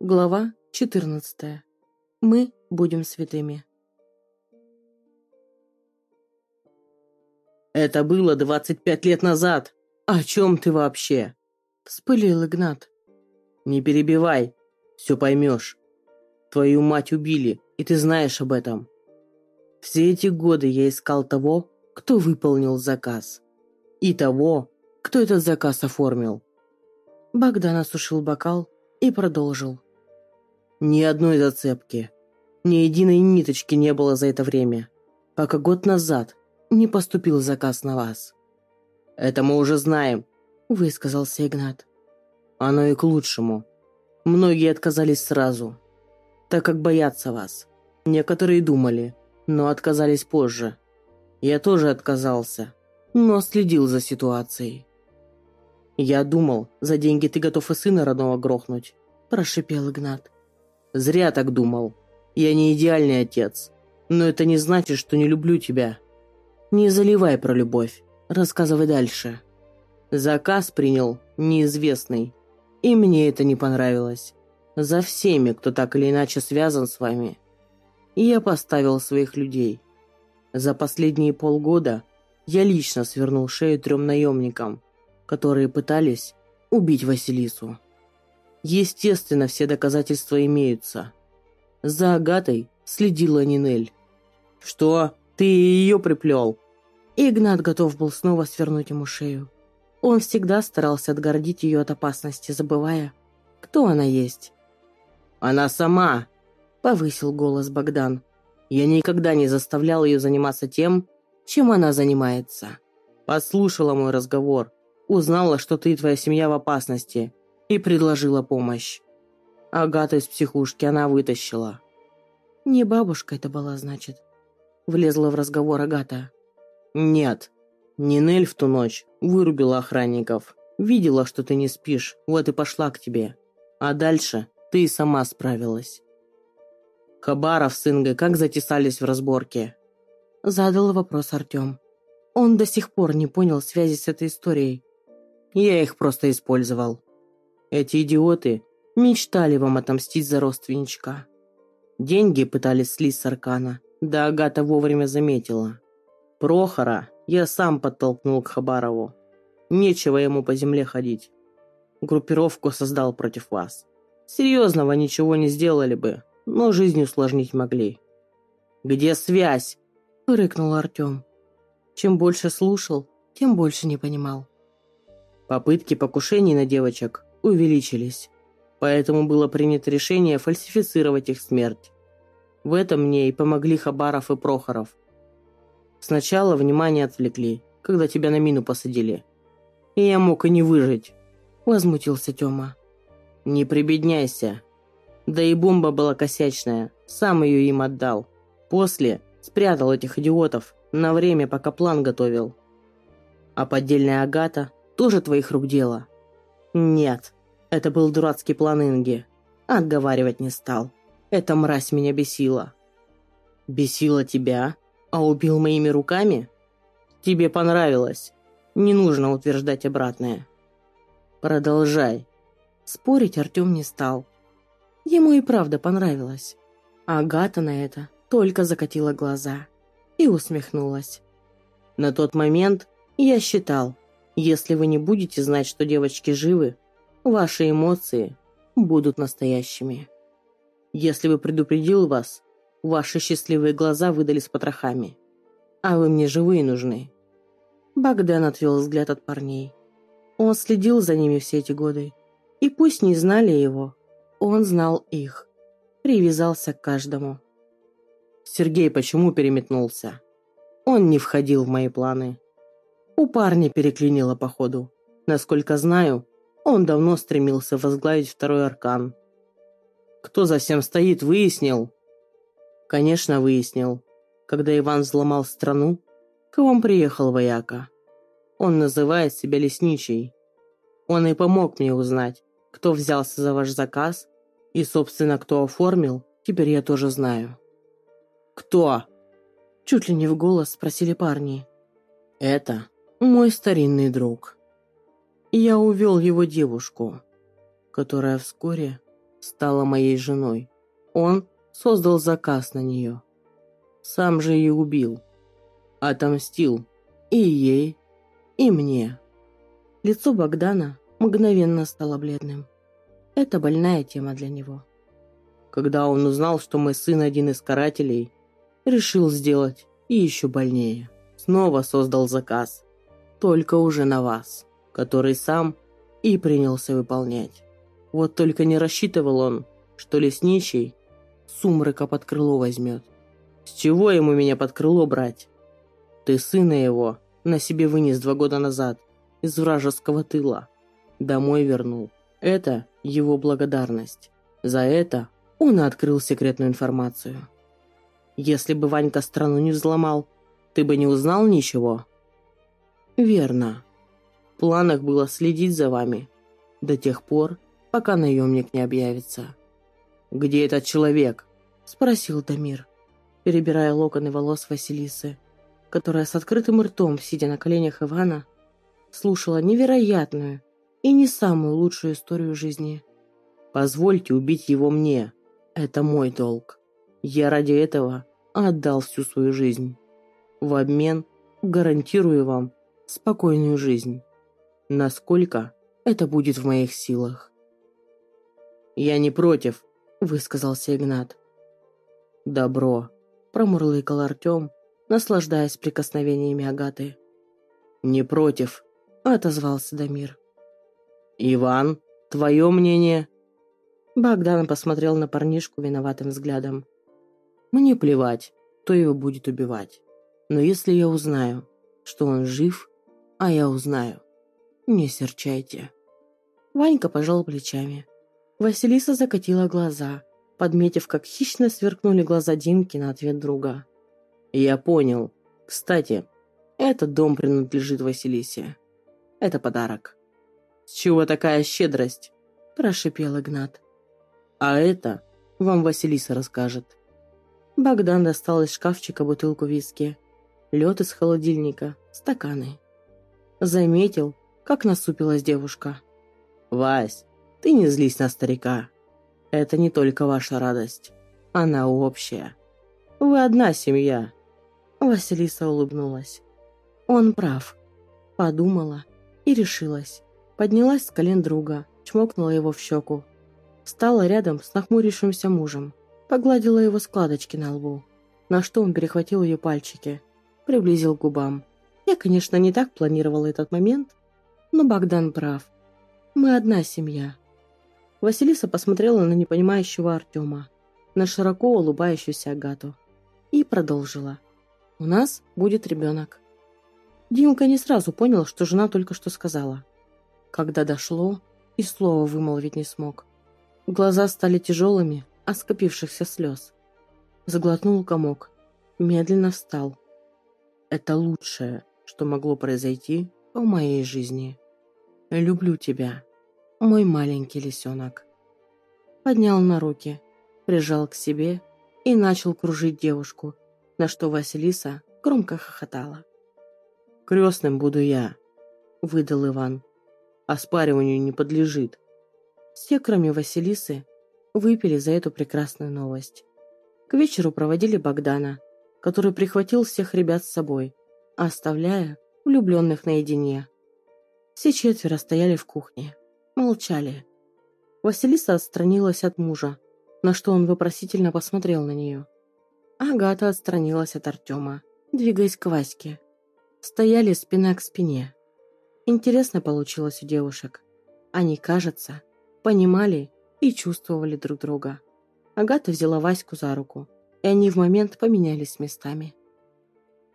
Глава 14. Мы будем святыми. «Это было 25 лет назад! О чем ты вообще?» Вспылил Игнат. «Не перебивай, все поймешь. Твою мать убили, и ты знаешь об этом. Все эти годы я искал того, кто выполнил заказ. И того, кто этот заказ оформил». Богдан осушил бокал и продолжил. Ни одной зацепки, ни единой ниточки не было за это время, пока год назад не поступил заказ на вас. Это мы уже знаем, высказался Игнат. Оно и к лучшему. Многие отказались сразу, так как боятся вас. Некоторые думали, но отказались позже. Я тоже отказался, но следил за ситуацией. «Я думал, за деньги ты готов и сына родного грохнуть», – прошипел Игнат. Зря так думал. Я не идеальный отец. Но это не значит, что не люблю тебя. Не заливай про любовь. Рассказывай дальше. Заказ принял неизвестный. И мне это не понравилось. За всеми, кто так или иначе связан с вами. И я поставил своих людей. За последние полгода я лично свернул шею трем наемникам, которые пытались убить Василису. Естественно, все доказательства имеются. За Агатой следила Нинель. «Что? Ты ее приплел?» Игнат готов был снова свернуть ему шею. Он всегда старался отгородить ее от опасности, забывая, кто она есть. «Она сама!» — повысил голос Богдан. «Я никогда не заставлял ее заниматься тем, чем она занимается. Послушала мой разговор, узнала, что ты и твоя семья в опасности, и предложила помощь. Агата из психушки она вытащила. Не бабушка это была, значит. Влезла в разговор Агата. Нет. Нинель в ту ночь вырубила охранников. Видела, что ты не спишь, вот и пошла к тебе. А дальше ты и сама справилась. Хабаров с Ингой как затесались в разборке? Задал вопрос Артем. Он до сих пор не понял связи с этой историей. Я их просто использовал. Эти идиоты мечтали вам отомстить за родственничка. Деньги пытались слить с Аркана, да Агата вовремя заметила. Прохора я сам подтолкнул к Хабарову. Нечего ему по земле ходить. Группировку создал против вас. Серьезного ничего не сделали бы, но жизнь усложнить могли. «Где связь?» – рыкнул Артем. Чем больше слушал, тем больше не понимал. Попытки покушений на девочек увеличились. Поэтому было принято решение фальсифицировать их смерть. В этом мне и помогли Хабаров и Прохоров. Сначала внимание отвлекли, когда тебя на мину посадили. И я мог и не выжить, возмутился Тёма. Не прибедняйся. Да и бомба была косячная, сам ее им отдал. После спрятал этих идиотов на время, пока план готовил. А поддельная Агата тоже твоих рук дело. Нет, это был дурацкий план Инги. Отговаривать не стал. Эта мразь меня бесила. Бесила тебя? А убил моими руками? Тебе понравилось. Не нужно утверждать обратное. Продолжай. Спорить Артем не стал. Ему и правда понравилось. А Агата на это только закатила глаза и усмехнулась. На тот момент я считал, если вы не будете знать, что девочки живы, ваши эмоции будут настоящими. Если бы предупредил вас, ваши счастливые глаза выдали с потрохами. А вы мне живые нужны. Богдан отвел взгляд от парней. Он следил за ними все эти годы. И пусть не знали его, он знал их. Привязался к каждому. Сергей почему переметнулся? Он не входил в мои планы. У парня переклинило походу. Насколько знаю, он давно стремился возглавить второй аркан. Кто за всем стоит, выяснил? Конечно, выяснил. Когда Иван взломал страну, к вам приехал вояка. Он называет себя лесничий. Он и помог мне узнать, кто взялся за ваш заказ, и, собственно, кто оформил, теперь я тоже знаю. «Кто?» Чуть ли не в голос спросили парни. «Это мой старинный друг. я увел его девушку, которая вскоре стала моей женой. Он создал заказ на нее. Сам же ее убил. Отомстил и ей, и мне. Лицо Богдана мгновенно стало бледным. Это больная тема для него. Когда он узнал, что мой сын один из карателей, решил сделать и еще больнее. Снова создал заказ, только уже на вас, который сам и принялся выполнять. Вот только не рассчитывал он, что лесничий сумрака под крыло возьмет. С чего ему меня под крыло брать? Ты сына его на себе вынес два года назад из вражеского тыла. Домой вернул. Это его благодарность. За это он открыл секретную информацию. Если бы Ванька страну не взломал, ты бы не узнал ничего? Верно. В планах было следить за вами до тех пор, пока наемник не объявится. «Где этот человек?» – спросил Дамир, перебирая локоны волос Василисы, которая с открытым ртом, сидя на коленях Ивана, слушала невероятную и не самую лучшую историю жизни. «Позвольте убить его мне. Это мой долг. Я ради этого отдал всю свою жизнь. В обмен гарантирую вам спокойную жизнь. Насколько это будет в моих силах?» «Я не против», — высказался Игнат. «Добро», — промурлыкал Артем, наслаждаясь прикосновениями Агаты. «Не против», — отозвался Дамир. «Иван, твое мнение?» Богдан посмотрел на парнишку виноватым взглядом. «Мне плевать, кто его будет убивать. Но если я узнаю, что он жив, а я узнаю, не серчайте». Ванька пожал плечами. Василиса закатила глаза, подметив, как хищно сверкнули глаза Димки на ответ друга. «Я понял. Кстати, этот дом принадлежит Василисе. Это подарок». «С чего такая щедрость?» – прошипел Игнат. «А это вам Василиса расскажет». Богдан достал из шкафчика бутылку виски, лед из холодильника, стаканы. Заметил, как насупилась девушка. «Вась, ты не злись на старика. Это не только ваша радость. Она общая. Вы одна семья». Василиса улыбнулась. Он прав. Подумала и решилась. Поднялась с колен друга, чмокнула его в щеку. Встала рядом с нахмурившимся мужем. Погладила его складочки на лбу. На что он перехватил ее пальчики. Приблизил к губам. Я, конечно, не так планировала этот момент, но Богдан прав. Мы одна семья. Василиса посмотрела на непонимающего Артема, на широко улыбающуюся Агату и продолжила. «У нас будет ребенок». Димка не сразу понял, что жена только что сказала. Когда дошло, и слова вымолвить не смог. Глаза стали тяжелыми от скопившихся слез. Заглотнул комок, медленно встал. «Это лучшее, что могло произойти в моей жизни. Люблю тебя, мой маленький лисенок». Поднял на руки, прижал к себе и начал кружить девушку, на что Василиса громко хохотала. «Крестным буду я», — выдал Иван оспариванию не подлежит. Все, кроме Василисы, выпили за эту прекрасную новость. К вечеру проводили Богдана, который прихватил всех ребят с собой, оставляя влюбленных наедине. Все четверо стояли в кухне, молчали. Василиса отстранилась от мужа, на что он вопросительно посмотрел на нее. Агата отстранилась от Артема, двигаясь к Ваське. Стояли спина к спине. Интересно получилось у девушек. Они, кажется, понимали и чувствовали друг друга. Агата взяла Ваську за руку, и они в момент поменялись местами.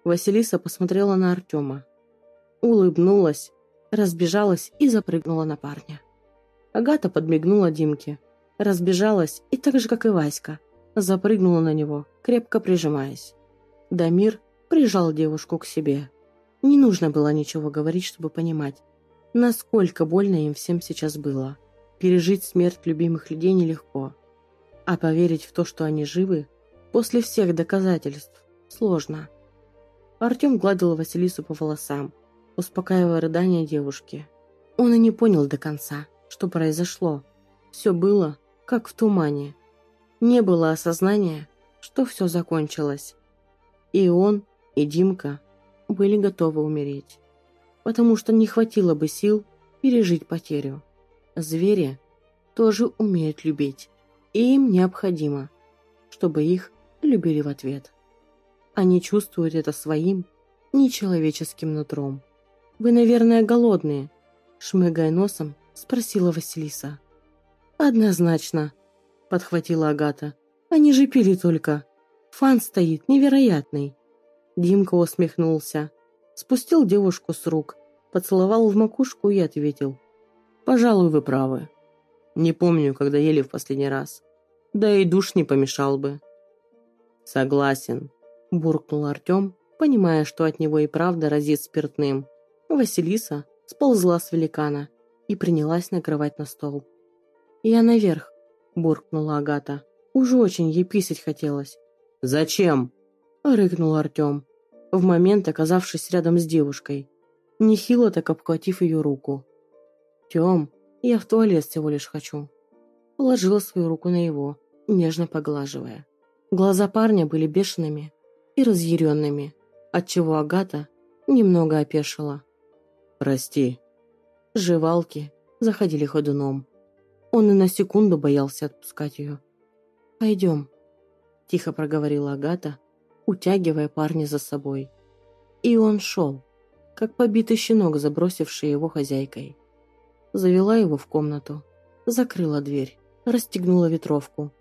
Василиса посмотрела на Артема, улыбнулась, разбежалась и запрыгнула на парня. Агата подмигнула Димке, разбежалась и так же, как и Васька, запрыгнула на него, крепко прижимаясь. Дамир прижал девушку к себе. Не нужно было ничего говорить, чтобы понимать, насколько больно им всем сейчас было. Пережить смерть любимых людей нелегко. А поверить в то, что они живы, после всех доказательств, сложно. Артем гладил Василису по волосам, успокаивая рыдания девушки. Он и не понял до конца, что произошло. Все было, как в тумане. Не было осознания, что все закончилось. И он, и Димка были готовы умереть, потому что не хватило бы сил пережить потерю. Звери тоже умеют любить, и им необходимо, чтобы их любили в ответ. Они чувствуют это своим, нечеловеческим нутром. «Вы, наверное, голодные?» Шмыгая носом, спросила Василиса. «Однозначно», — подхватила Агата. «Они же пили только. Фан стоит невероятный». Димка усмехнулся, спустил девушку с рук, поцеловал в макушку и ответил. «Пожалуй, вы правы. Не помню, когда ели в последний раз. Да и душ не помешал бы». «Согласен», – буркнул Артем, понимая, что от него и правда разит спиртным. Василиса сползла с великана и принялась накрывать на стол. «Я наверх», – буркнула Агата. «Уже очень ей писать хотелось». «Зачем?» – рыкнул Артем, в момент оказавшись рядом с девушкой, нехило так обхватив ее руку. «Тем, я в туалет всего лишь хочу». Положила свою руку на его, нежно поглаживая. Глаза парня были бешеными и разъяренными, отчего Агата немного опешила. «Прости». Жевалки заходили ходуном. Он и на секунду боялся отпускать ее. «Пойдем», – тихо проговорила Агата, утягивая парня за собой. И он шел, как побитый щенок, забросивший его хозяйкой. Завела его в комнату, закрыла дверь, расстегнула ветровку,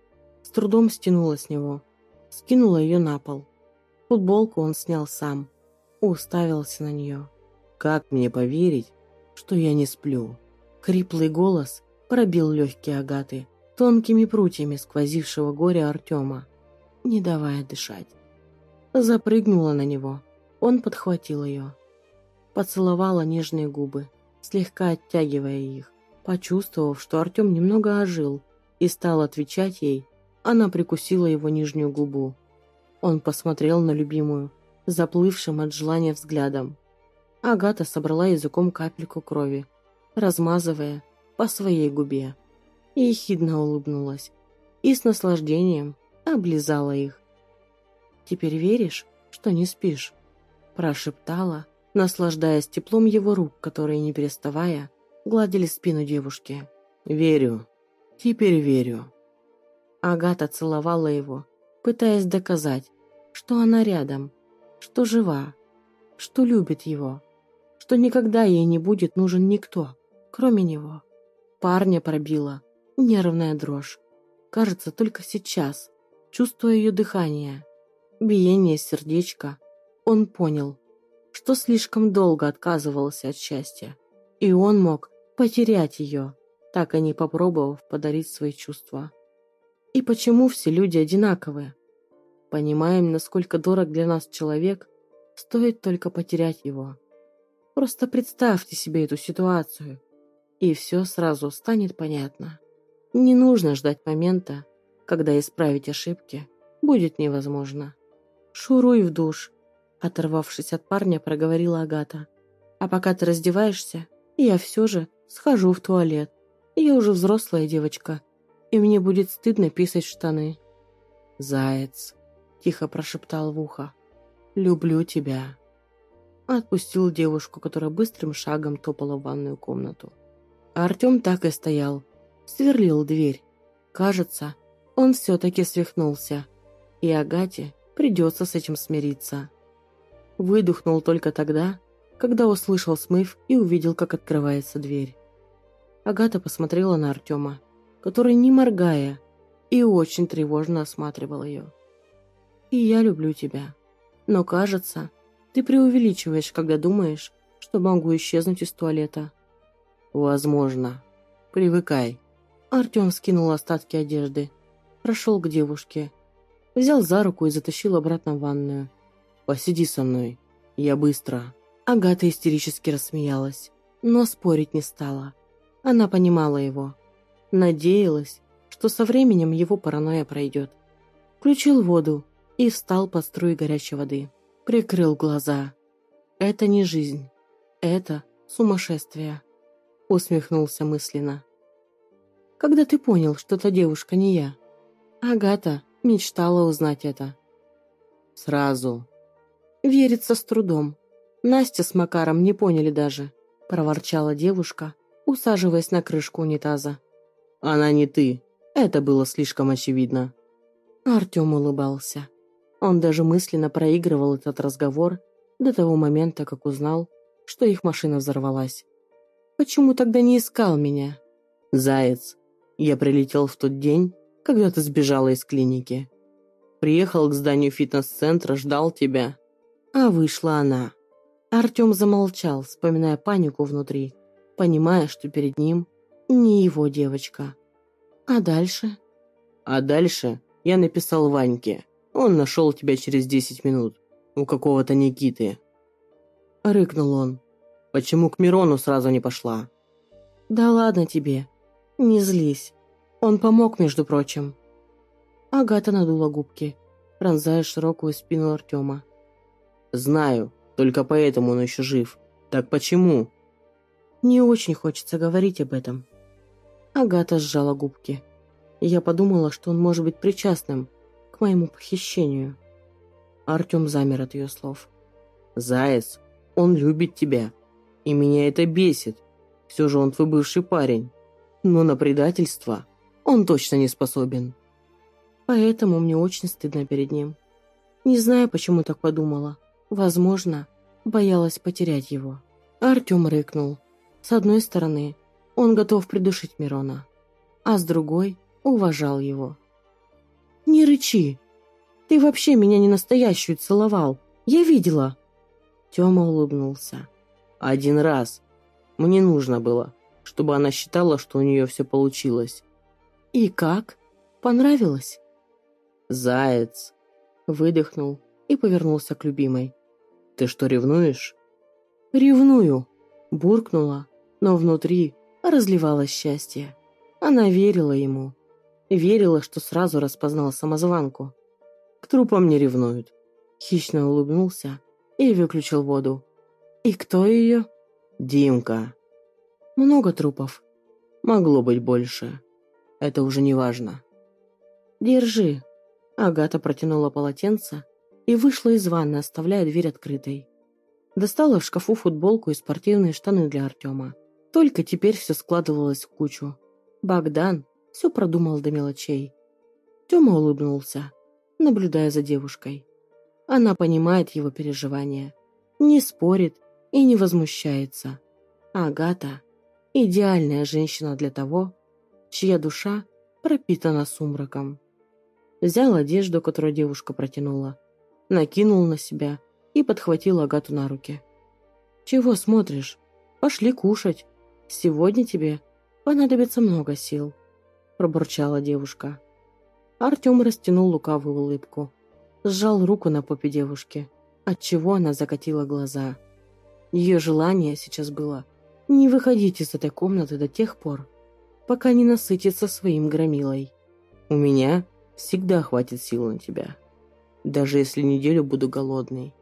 с трудом стянула с него, скинула ее на пол. Футболку он снял сам, уставился на нее. «Как мне поверить, что я не сплю?» Хриплый голос пробил легкие Агаты, тонкими прутьями сквозившего горя Артема, не давая дышать запрыгнула на него. Он подхватил ее. Поцеловала нежные губы, слегка оттягивая их. Почувствовав, что Артем немного ожил и стал отвечать ей, она прикусила его нижнюю губу. Он посмотрел на любимую, заплывшим от желания взглядом. Агата собрала языком капельку крови, размазывая по своей губе. И ехидно улыбнулась и с наслаждением облизала их. «Теперь веришь, что не спишь?» Прошептала, наслаждаясь теплом его рук, которые, не переставая, гладили спину девушки. «Верю. Теперь верю». Агата целовала его, пытаясь доказать, что она рядом, что жива, что любит его, что никогда ей не будет нужен никто, кроме него. Парня пробила нервная дрожь. Кажется, только сейчас, чувствуя ее дыхание, биение сердечка, он понял, что слишком долго отказывался от счастья, и он мог потерять ее, так и не попробовав подарить свои чувства. И почему все люди одинаковые? Понимаем, насколько дорог для нас человек, стоит только потерять его. Просто представьте себе эту ситуацию, и все сразу станет понятно. Не нужно ждать момента, когда исправить ошибки будет невозможно. «Шуруй в душ», — оторвавшись от парня, проговорила Агата. «А пока ты раздеваешься, я все же схожу в туалет. Я уже взрослая девочка, и мне будет стыдно писать штаны». «Заяц», — тихо прошептал в ухо, — «люблю тебя». Отпустил девушку, которая быстрым шагом топала в ванную комнату. А Артем так и стоял, сверлил дверь. Кажется, он все-таки свихнулся. И Агате Придется с этим смириться. Выдохнул только тогда, когда услышал смыв и увидел, как открывается дверь. Агата посмотрела на Артема, который, не моргая, и очень тревожно осматривал ее. «И я люблю тебя. Но, кажется, ты преувеличиваешь, когда думаешь, что могу исчезнуть из туалета». «Возможно. Привыкай». Артем скинул остатки одежды, прошел к девушке Взял за руку и затащил обратно в ванную. «Посиди со мной. Я быстро». Агата истерически рассмеялась, но спорить не стала. Она понимала его. Надеялась, что со временем его паранойя пройдет. Включил воду и встал под струей горячей воды. Прикрыл глаза. Это не жизнь. Это сумасшествие. усмехнулся мысленно. Когда ты понял, что та девушка не я? Агата мечтала узнать это. Сразу. Верится с трудом. Настя с Макаром не поняли даже, проворчала девушка, усаживаясь на крышку унитаза. Она не ты. Это было слишком очевидно. Артем улыбался. Он даже мысленно проигрывал этот разговор до того момента, как узнал, что их машина взорвалась. Почему тогда не искал меня? Заяц, я прилетел в тот день, когда ты сбежала из клиники. Приехал к зданию фитнес-центра, ждал тебя. А вышла она. Артем замолчал, вспоминая панику внутри, понимая, что перед ним не его девочка. А дальше? А дальше я написал Ваньке. Он нашел тебя через 10 минут. У какого-то Никиты. Рыкнул он. Почему к Мирону сразу не пошла? Да ладно тебе. Не злись. Он помог, между прочим. Агата надула губки, пронзая широкую спину Артема. Знаю, только поэтому он еще жив. Так почему? Не очень хочется говорить об этом. Агата сжала губки. Я подумала, что он может быть причастным к моему похищению. Артем замер от ее слов. «Заяц, он любит тебя. И меня это бесит. Все же он твой бывший парень. Но на предательство он точно не способен». Поэтому мне очень стыдно перед ним. Не знаю, почему так подумала. Возможно, боялась потерять его. Артем рыкнул. С одной стороны, он готов придушить Мирона, а с другой уважал его. «Не рычи! Ты вообще меня не настоящую целовал! Я видела!» Тёма улыбнулся. «Один раз. Мне нужно было, чтобы она считала, что у нее все получилось». «И как? Понравилось?» «Заяц!» Выдохнул и повернулся к любимой. «Ты что, ревнуешь?» «Ревную!» Буркнула, но внутри разливалось счастье. Она верила ему. Верила, что сразу распознала самозванку. К трупам не ревнуют. Хищно улыбнулся и выключил воду. «И кто ее?» «Димка». «Много трупов?» «Могло быть больше. Это уже не важно». «Держи». Агата протянула полотенце и вышла из ванны, оставляя дверь открытой. Достала в шкафу футболку и спортивные штаны для Артема. Только теперь все складывалось в кучу. Богдан все продумал до мелочей. Тёма улыбнулся, наблюдая за девушкой. Она понимает его переживания, не спорит и не возмущается. Агата – идеальная женщина для того, чья душа пропитана сумраком. Взял одежду, которую девушка протянула, накинул на себя и подхватил Агату на руки. «Чего смотришь? Пошли кушать. Сегодня тебе понадобится много сил», – пробурчала девушка. Артем растянул лукавую улыбку, сжал руку на попе девушки, отчего она закатила глаза. Ее желание сейчас было не выходить из этой комнаты до тех пор, пока не насытится своим громилой. «У меня всегда хватит сил на тебя, даже если неделю буду голодный»,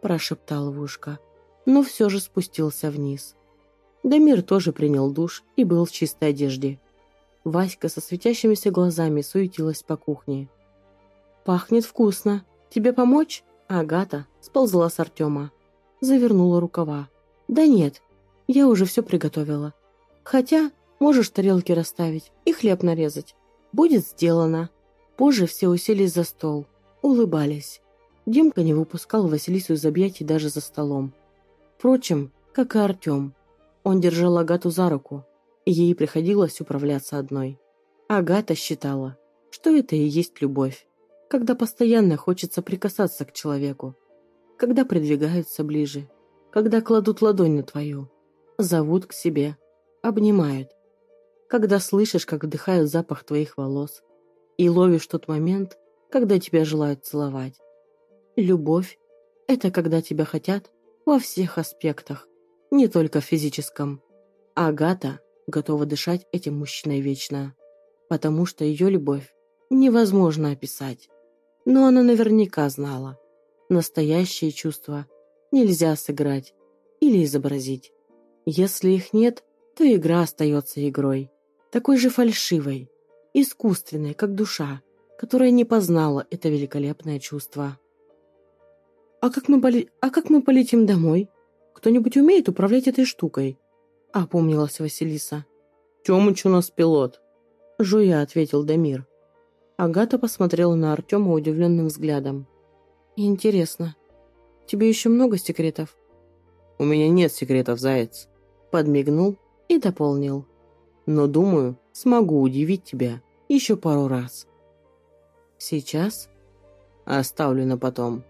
прошептал в ушко, но все же спустился вниз. Дамир тоже принял душ и был в чистой одежде. Васька со светящимися глазами суетилась по кухне. «Пахнет вкусно. Тебе помочь?» Агата сползла с Артема. Завернула рукава. «Да нет, я уже все приготовила. Хотя можешь тарелки расставить и хлеб нарезать. Будет сделано». Позже все уселись за стол, улыбались. Димка не выпускал Василису из объятий даже за столом. Впрочем, как и Артем. Он держал Агату за руку, и ей приходилось управляться одной. Агата считала, что это и есть любовь, когда постоянно хочется прикасаться к человеку, когда придвигаются ближе, когда кладут ладонь на твою, зовут к себе, обнимают, когда слышишь, как вдыхают запах твоих волос, и ловишь тот момент, когда тебя желают целовать. Любовь – это когда тебя хотят во всех аспектах, не только в физическом. Агата готова дышать этим мужчиной вечно, потому что ее любовь невозможно описать. Но она наверняка знала, настоящие чувства нельзя сыграть или изобразить. Если их нет, то игра остается игрой, такой же фальшивой, искусственной, как душа, которая не познала это великолепное чувство. «А как мы, поли... а как мы полетим домой? Кто-нибудь умеет управлять этой штукой?» — опомнилась Василиса. «Тёмыч у нас пилот», — жуя ответил Дамир. Агата посмотрела на Артема удивленным взглядом. «Интересно, тебе еще много секретов?» «У меня нет секретов, заяц», — подмигнул и дополнил. «Но, думаю, смогу удивить тебя еще пару раз». «Сейчас?» «Оставлю на потом».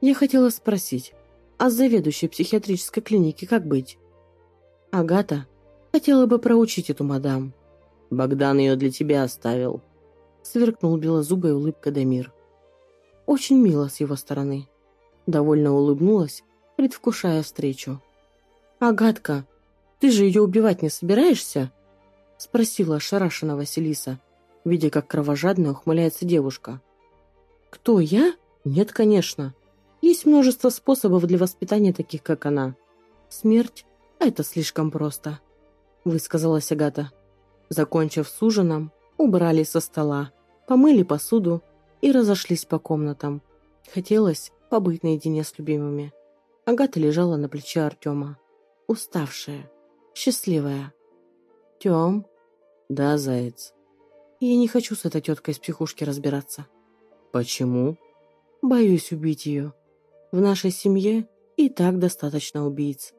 «Я хотела спросить, а с заведующей психиатрической клиники как быть?» «Агата хотела бы проучить эту мадам». «Богдан ее для тебя оставил», — сверкнул белозубой улыбкой Дамир. Очень мило с его стороны. Довольно улыбнулась, предвкушая встречу. «Агатка, ты же ее убивать не собираешься?» — спросила ошарашена Василиса, видя, как кровожадно ухмыляется девушка. «Кто, я? Нет, конечно. Есть множество способов для воспитания таких, как она. Смерть — это слишком просто», — высказалась Агата. Закончив с ужином, убрали со стола, помыли посуду и разошлись по комнатам. Хотелось побыть наедине с любимыми. Агата лежала на плече Артема, уставшая, счастливая. «Тем?» «Да, заяц». «Я не хочу с этой теткой из психушки разбираться». «Почему?» «Боюсь убить ее. В нашей семье и так достаточно убийц.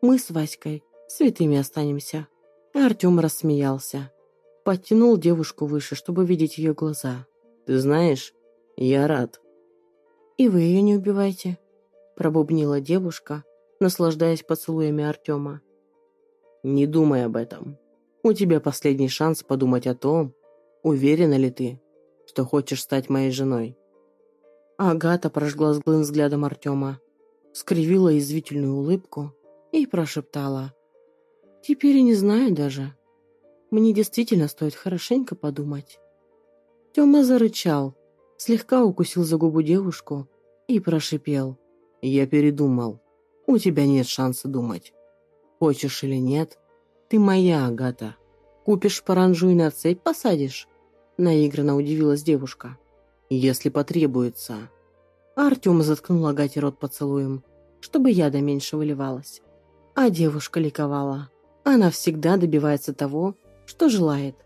Мы с Васькой святыми останемся». Артем рассмеялся. Подтянул девушку выше, чтобы видеть ее глаза. «Ты знаешь, я рад». «И вы ее не убивайте», – пробубнила девушка, наслаждаясь поцелуями Артема. «Не думай об этом. У тебя последний шанс подумать о том, уверена ли ты, что хочешь стать моей женой». Агата прожгла злым взглядом Артема, скривила извительную улыбку и прошептала. «Теперь и не знаю даже. Мне действительно стоит хорошенько подумать». Тёма зарычал, слегка укусил за губу девушку и прошипел. «Я передумал. У тебя нет шанса думать. Хочешь или нет, ты моя, Агата. Купишь паранжу и на цепь посадишь?» Наигранно удивилась девушка. «Если потребуется». Артем заткнул Агате рот поцелуем, чтобы яда меньше выливалась. А девушка ликовала. Она всегда добивается того, что желает.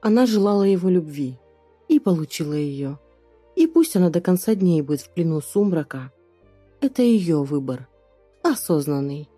Она желала его любви и получила ее. И пусть она до конца дней будет в плену сумрака, это ее выбор, осознанный.